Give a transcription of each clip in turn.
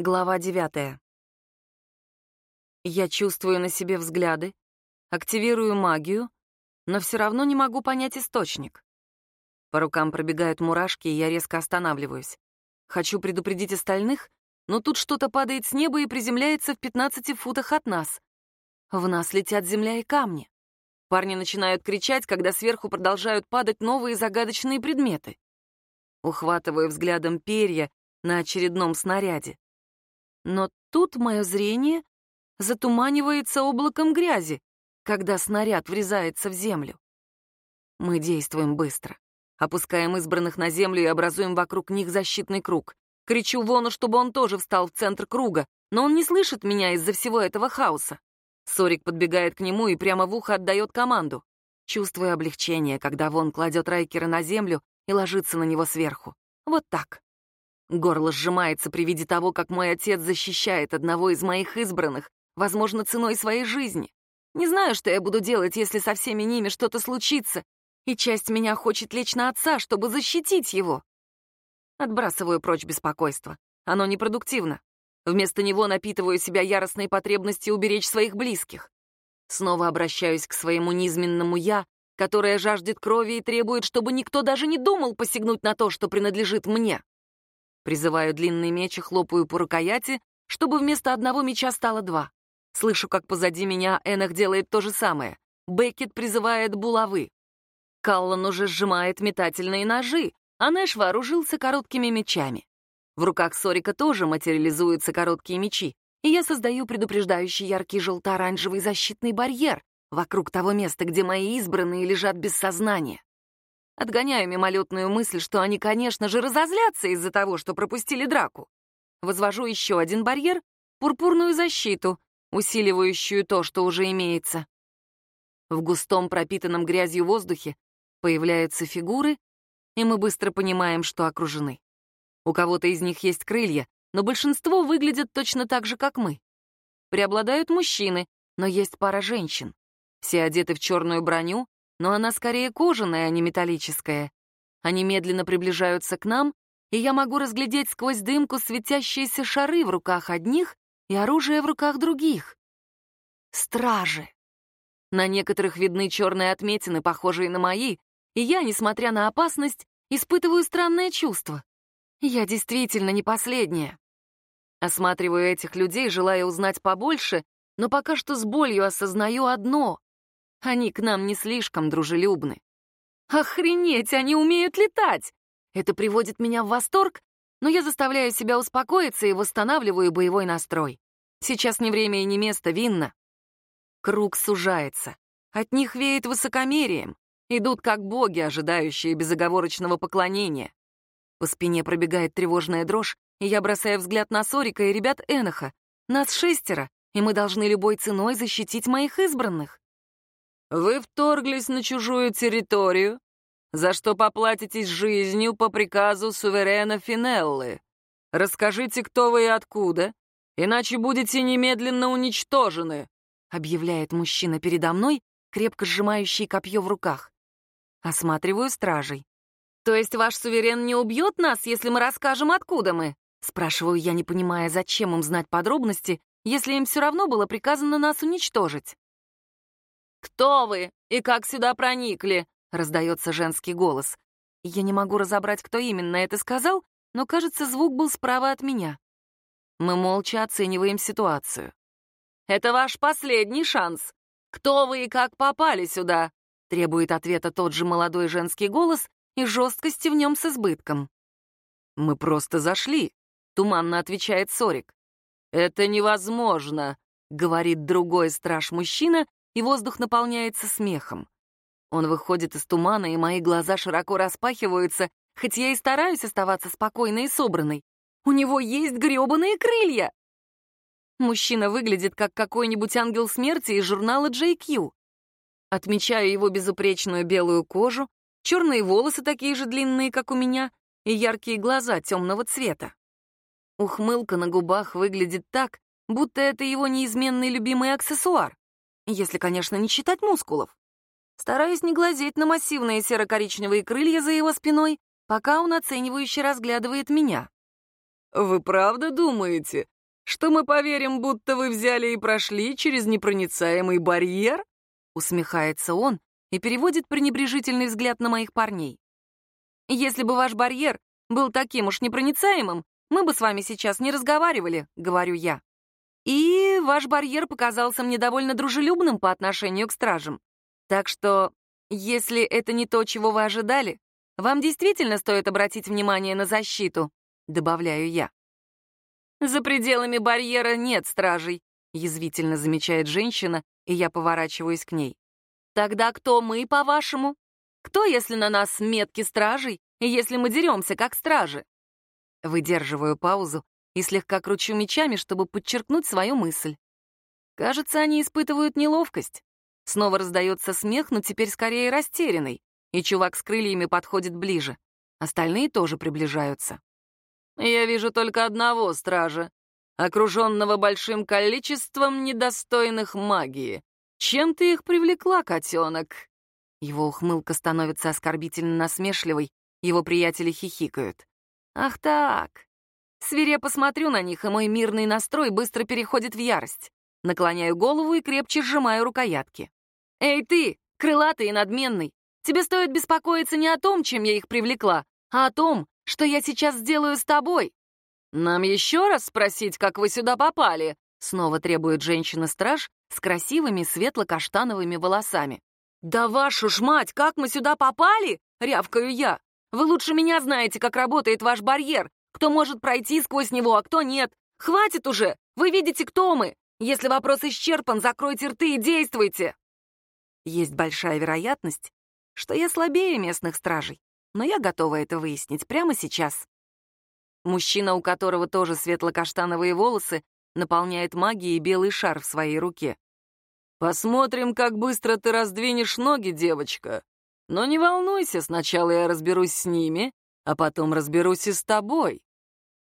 Глава девятая. Я чувствую на себе взгляды, активирую магию, но все равно не могу понять источник. По рукам пробегают мурашки, и я резко останавливаюсь. Хочу предупредить остальных, но тут что-то падает с неба и приземляется в 15 футах от нас. В нас летят земля и камни. Парни начинают кричать, когда сверху продолжают падать новые загадочные предметы. Ухватываю взглядом перья на очередном снаряде. Но тут мое зрение затуманивается облаком грязи, когда снаряд врезается в землю. Мы действуем быстро. Опускаем избранных на землю и образуем вокруг них защитный круг. Кричу Вону, чтобы он тоже встал в центр круга, но он не слышит меня из-за всего этого хаоса. Сорик подбегает к нему и прямо в ухо отдает команду. Чувствую облегчение, когда Вон кладет Райкера на землю и ложится на него сверху. Вот так. Горло сжимается при виде того, как мой отец защищает одного из моих избранных, возможно, ценой своей жизни. Не знаю, что я буду делать, если со всеми ними что-то случится, и часть меня хочет лечь на отца, чтобы защитить его. Отбрасываю прочь беспокойство. Оно непродуктивно. Вместо него напитываю себя яростной потребностью уберечь своих близких. Снова обращаюсь к своему низменному «я», которое жаждет крови и требует, чтобы никто даже не думал посягнуть на то, что принадлежит мне. Призываю длинный меч и хлопаю по рукояти, чтобы вместо одного меча стало два. Слышу, как позади меня Энах делает то же самое. Беккет призывает булавы. Каллан уже сжимает метательные ножи, а Нэш вооружился короткими мечами. В руках Сорика тоже материализуются короткие мечи, и я создаю предупреждающий яркий желто-оранжевый защитный барьер вокруг того места, где мои избранные лежат без сознания. Отгоняю мимолетную мысль, что они, конечно же, разозлятся из-за того, что пропустили драку. Возвожу еще один барьер — пурпурную защиту, усиливающую то, что уже имеется. В густом пропитанном грязью воздухе появляются фигуры, и мы быстро понимаем, что окружены. У кого-то из них есть крылья, но большинство выглядят точно так же, как мы. Преобладают мужчины, но есть пара женщин. Все одеты в черную броню, но она скорее кожаная, а не металлическая. Они медленно приближаются к нам, и я могу разглядеть сквозь дымку светящиеся шары в руках одних и оружие в руках других. Стражи. На некоторых видны черные отметины, похожие на мои, и я, несмотря на опасность, испытываю странное чувство. Я действительно не последняя. Осматриваю этих людей, желая узнать побольше, но пока что с болью осознаю одно. Они к нам не слишком дружелюбны. Охренеть, они умеют летать! Это приводит меня в восторг, но я заставляю себя успокоиться и восстанавливаю боевой настрой. Сейчас не время и не место, винно. Круг сужается. От них веет высокомерием. Идут как боги, ожидающие безоговорочного поклонения. По спине пробегает тревожная дрожь, и я бросаю взгляд на Сорика и ребят Эноха. Нас шестеро, и мы должны любой ценой защитить моих избранных. Вы вторглись на чужую территорию, за что поплатитесь жизнью по приказу суверена Финеллы. Расскажите, кто вы и откуда, иначе будете немедленно уничтожены», объявляет мужчина передо мной, крепко сжимающий копье в руках. Осматриваю стражей. «То есть ваш суверен не убьет нас, если мы расскажем, откуда мы?» Спрашиваю я, не понимая, зачем им знать подробности, если им все равно было приказано нас уничтожить. «Кто вы и как сюда проникли?» — раздается женский голос. Я не могу разобрать, кто именно это сказал, но, кажется, звук был справа от меня. Мы молча оцениваем ситуацию. «Это ваш последний шанс. Кто вы и как попали сюда?» — требует ответа тот же молодой женский голос и жесткости в нем с избытком. «Мы просто зашли», — туманно отвечает Сорик. «Это невозможно», — говорит другой страж-мужчина и воздух наполняется смехом. Он выходит из тумана, и мои глаза широко распахиваются, хоть я и стараюсь оставаться спокойной и собранной. У него есть грёбаные крылья! Мужчина выглядит как какой-нибудь ангел смерти из журнала JQ. Отмечаю его безупречную белую кожу, черные волосы такие же длинные, как у меня, и яркие глаза темного цвета. Ухмылка на губах выглядит так, будто это его неизменный любимый аксессуар. Если, конечно, не считать мускулов. Стараюсь не глазеть на массивные серо-коричневые крылья за его спиной, пока он оценивающе разглядывает меня. вы правда думаете, что мы поверим, будто вы взяли и прошли через непроницаемый барьер?» Усмехается он и переводит пренебрежительный взгляд на моих парней. «Если бы ваш барьер был таким уж непроницаемым, мы бы с вами сейчас не разговаривали», — говорю я. «И ваш барьер показался мне довольно дружелюбным по отношению к стражам. Так что, если это не то, чего вы ожидали, вам действительно стоит обратить внимание на защиту», — добавляю я. «За пределами барьера нет стражей», — язвительно замечает женщина, и я поворачиваюсь к ней. «Тогда кто мы, по-вашему? Кто, если на нас метки стражей, и если мы деремся, как стражи?» Выдерживаю паузу и слегка кручу мечами, чтобы подчеркнуть свою мысль. Кажется, они испытывают неловкость. Снова раздается смех, но теперь скорее растерянный, и чувак с крыльями подходит ближе. Остальные тоже приближаются. «Я вижу только одного стража, окруженного большим количеством недостойных магии. Чем ты их привлекла, котенок?» Его ухмылка становится оскорбительно насмешливой, его приятели хихикают. «Ах так!» Свирепо смотрю на них, и мой мирный настрой быстро переходит в ярость. Наклоняю голову и крепче сжимаю рукоятки. «Эй ты, крылатый и надменный, тебе стоит беспокоиться не о том, чем я их привлекла, а о том, что я сейчас сделаю с тобой. «Нам еще раз спросить, как вы сюда попали?» Снова требует женщина-страж с красивыми светло-каштановыми волосами. «Да вашу ж мать, как мы сюда попали?» — рявкаю я. «Вы лучше меня знаете, как работает ваш барьер, кто может пройти сквозь него, а кто нет. Хватит уже! Вы видите, кто мы! Если вопрос исчерпан, закройте рты и действуйте!» Есть большая вероятность, что я слабее местных стражей, но я готова это выяснить прямо сейчас. Мужчина, у которого тоже светло-каштановые волосы, наполняет магией белый шар в своей руке. «Посмотрим, как быстро ты раздвинешь ноги, девочка. Но не волнуйся, сначала я разберусь с ними, а потом разберусь и с тобой».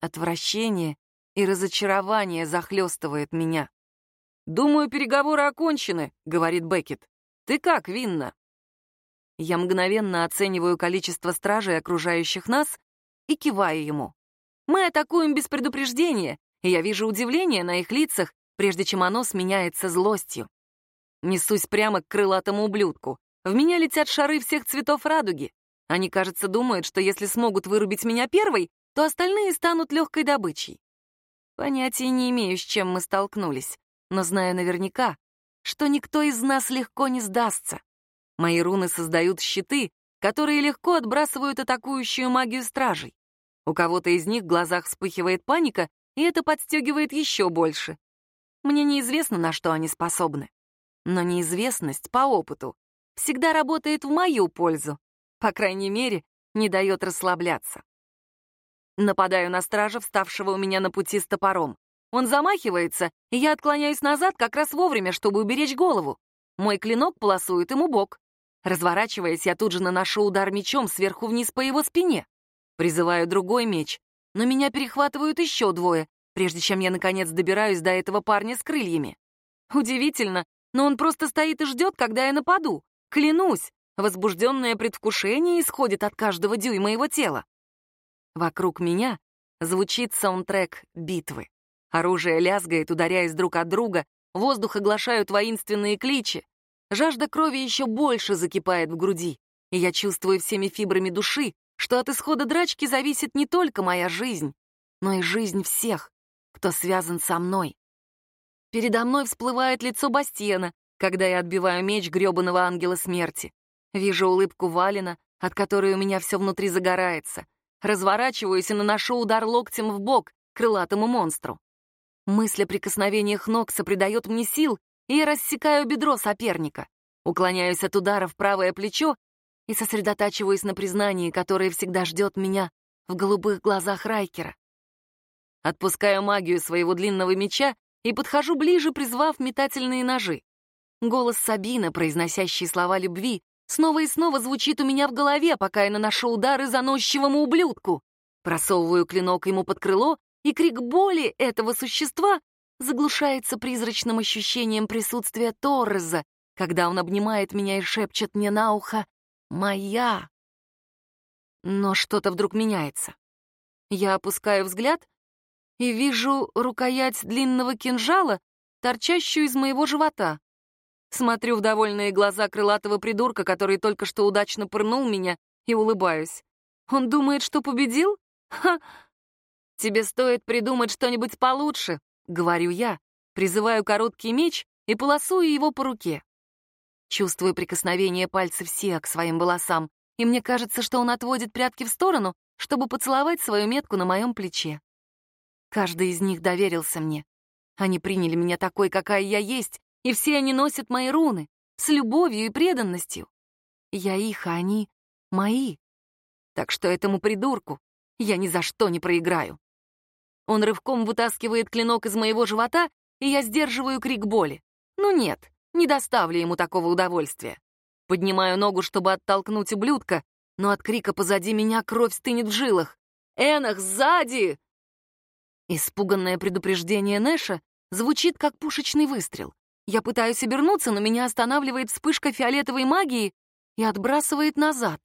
Отвращение и разочарование захлестывает меня. «Думаю, переговоры окончены», — говорит Беккет. «Ты как, Винна?» Я мгновенно оцениваю количество стражей, окружающих нас, и киваю ему. Мы атакуем без предупреждения, и я вижу удивление на их лицах, прежде чем оно сменяется злостью. Несусь прямо к крылатому ублюдку. В меня летят шары всех цветов радуги. Они, кажется, думают, что если смогут вырубить меня первой, то остальные станут легкой добычей. Понятия не имею, с чем мы столкнулись, но знаю наверняка, что никто из нас легко не сдастся. Мои руны создают щиты, которые легко отбрасывают атакующую магию стражей. У кого-то из них в глазах вспыхивает паника, и это подстегивает еще больше. Мне неизвестно, на что они способны. Но неизвестность по опыту всегда работает в мою пользу. По крайней мере, не дает расслабляться. Нападаю на стража, вставшего у меня на пути с топором. Он замахивается, и я отклоняюсь назад как раз вовремя, чтобы уберечь голову. Мой клинок полосует ему бок. Разворачиваясь, я тут же наношу удар мечом сверху вниз по его спине. Призываю другой меч, но меня перехватывают еще двое, прежде чем я, наконец, добираюсь до этого парня с крыльями. Удивительно, но он просто стоит и ждет, когда я нападу. Клянусь, возбужденное предвкушение исходит от каждого дюйма его тела. Вокруг меня звучит саундтрек битвы. Оружие лязгает, ударяясь друг от друга, воздух оглашают воинственные кличи. Жажда крови еще больше закипает в груди, и я чувствую всеми фибрами души, что от исхода драчки зависит не только моя жизнь, но и жизнь всех, кто связан со мной. Передо мной всплывает лицо Бастиена, когда я отбиваю меч грёбаного ангела смерти. Вижу улыбку Валина, от которой у меня все внутри загорается. Разворачиваюсь и наношу удар локтем в бок крылатому монстру. Мысль о прикосновениях Нокса придает мне сил, и я рассекаю бедро соперника. Уклоняюсь от удара в правое плечо и сосредотачиваюсь на признании, которое всегда ждет меня в голубых глазах Райкера. Отпускаю магию своего длинного меча и подхожу ближе, призвав метательные ножи. Голос Сабина, произносящий слова любви, снова и снова звучит у меня в голове, пока я наношу удары заносчивому ублюдку. Просовываю клинок ему под крыло, и крик боли этого существа заглушается призрачным ощущением присутствия Торреза, когда он обнимает меня и шепчет мне на ухо Моя. Но что-то вдруг меняется. Я опускаю взгляд и вижу рукоять длинного кинжала, торчащую из моего живота. Смотрю в довольные глаза крылатого придурка, который только что удачно пырнул меня, и улыбаюсь. Он думает, что победил? Ха! Тебе стоит придумать что-нибудь получше, говорю я, призываю короткий меч и полосую его по руке. Чувствую прикосновение пальцев Сиа к своим волосам, и мне кажется, что он отводит прятки в сторону, чтобы поцеловать свою метку на моем плече. Каждый из них доверился мне. Они приняли меня такой, какая я есть, и все они носят мои руны, с любовью и преданностью. Я их, а они мои. Так что этому придурку я ни за что не проиграю. Он рывком вытаскивает клинок из моего живота, и я сдерживаю крик боли. Ну нет, не доставлю ему такого удовольствия. Поднимаю ногу, чтобы оттолкнуть ублюдка, но от крика позади меня кровь стынет в жилах. «Энах, сзади!» Испуганное предупреждение Нэша звучит как пушечный выстрел. Я пытаюсь обернуться, но меня останавливает вспышка фиолетовой магии и отбрасывает назад.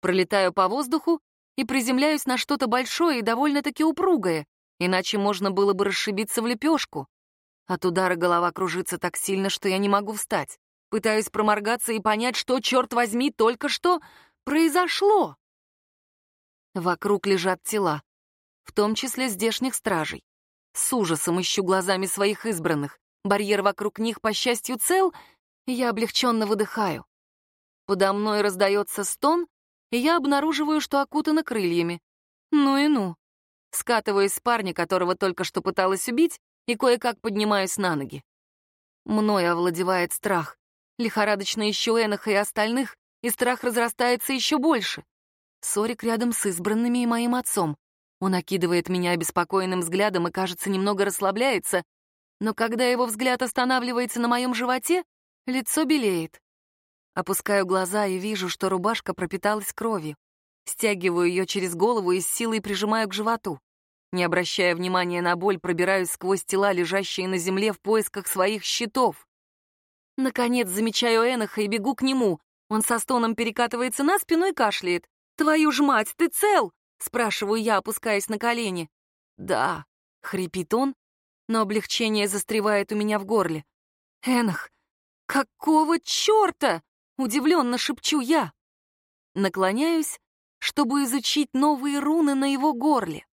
Пролетаю по воздуху и приземляюсь на что-то большое и довольно-таки упругое, иначе можно было бы расшибиться в лепешку. От удара голова кружится так сильно, что я не могу встать. Пытаюсь проморгаться и понять, что, черт возьми, только что произошло. Вокруг лежат тела в том числе здешних стражей. С ужасом ищу глазами своих избранных. Барьер вокруг них, по счастью, цел, и я облегченно выдыхаю. Подо мной раздается стон, и я обнаруживаю, что окутана крыльями. Ну и ну. Скатываюсь с парня, которого только что пыталась убить, и кое-как поднимаюсь на ноги. Мною овладевает страх. Лихорадочно ищу Эноха и остальных, и страх разрастается еще больше. Сорик рядом с избранными и моим отцом. Он окидывает меня обеспокоенным взглядом и, кажется, немного расслабляется, но когда его взгляд останавливается на моем животе, лицо белеет. Опускаю глаза и вижу, что рубашка пропиталась кровью. Стягиваю ее через голову и с силой прижимаю к животу. Не обращая внимания на боль, пробираюсь сквозь тела, лежащие на земле в поисках своих щитов. Наконец замечаю Эноха и бегу к нему. Он со стоном перекатывается на спину и кашляет. «Твою ж мать, ты цел!» Спрашиваю я, опускаясь на колени. «Да», — хрипит он, но облегчение застревает у меня в горле. «Энах, какого черта?» — удивленно шепчу я. Наклоняюсь, чтобы изучить новые руны на его горле.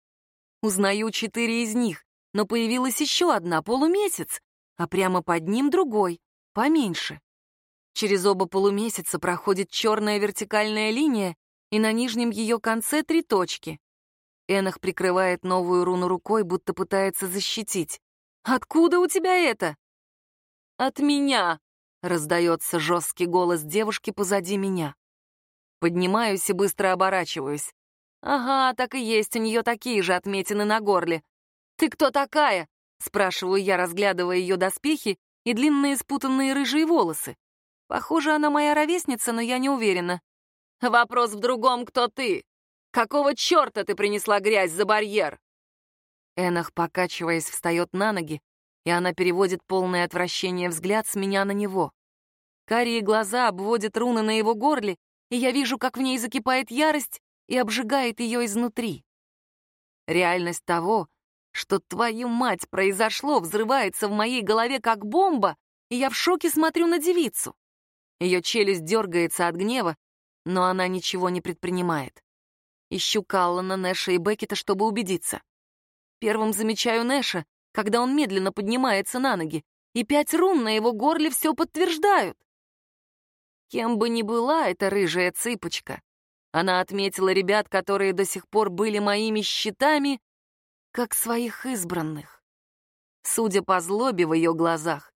Узнаю четыре из них, но появилась еще одна полумесяц, а прямо под ним другой, поменьше. Через оба полумесяца проходит черная вертикальная линия, и на нижнем ее конце три точки. Энах прикрывает новую руну рукой, будто пытается защитить. «Откуда у тебя это?» «От меня!» — раздается жесткий голос девушки позади меня. Поднимаюсь и быстро оборачиваюсь. «Ага, так и есть, у нее такие же отметины на горле. Ты кто такая?» — спрашиваю я, разглядывая ее доспехи и длинные спутанные рыжие волосы. Похоже, она моя ровесница, но я не уверена. Вопрос в другом, кто ты? Какого черта ты принесла грязь за барьер?» Энах, покачиваясь, встает на ноги, и она переводит полное отвращение взгляд с меня на него. Карие глаза обводят руны на его горле, и я вижу, как в ней закипает ярость и обжигает ее изнутри. Реальность того, что твою мать произошло, взрывается в моей голове как бомба, и я в шоке смотрю на девицу. Ее челюсть дергается от гнева, но она ничего не предпринимает. Ищу Каллана, Нэша и Беккета, чтобы убедиться. Первым замечаю Нэша, когда он медленно поднимается на ноги, и пять рун на его горле все подтверждают. Кем бы ни была эта рыжая цыпочка, она отметила ребят, которые до сих пор были моими щитами, как своих избранных. Судя по злобе в ее глазах,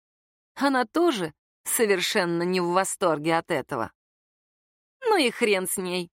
она тоже совершенно не в восторге от этого. Ну и хрен с ней.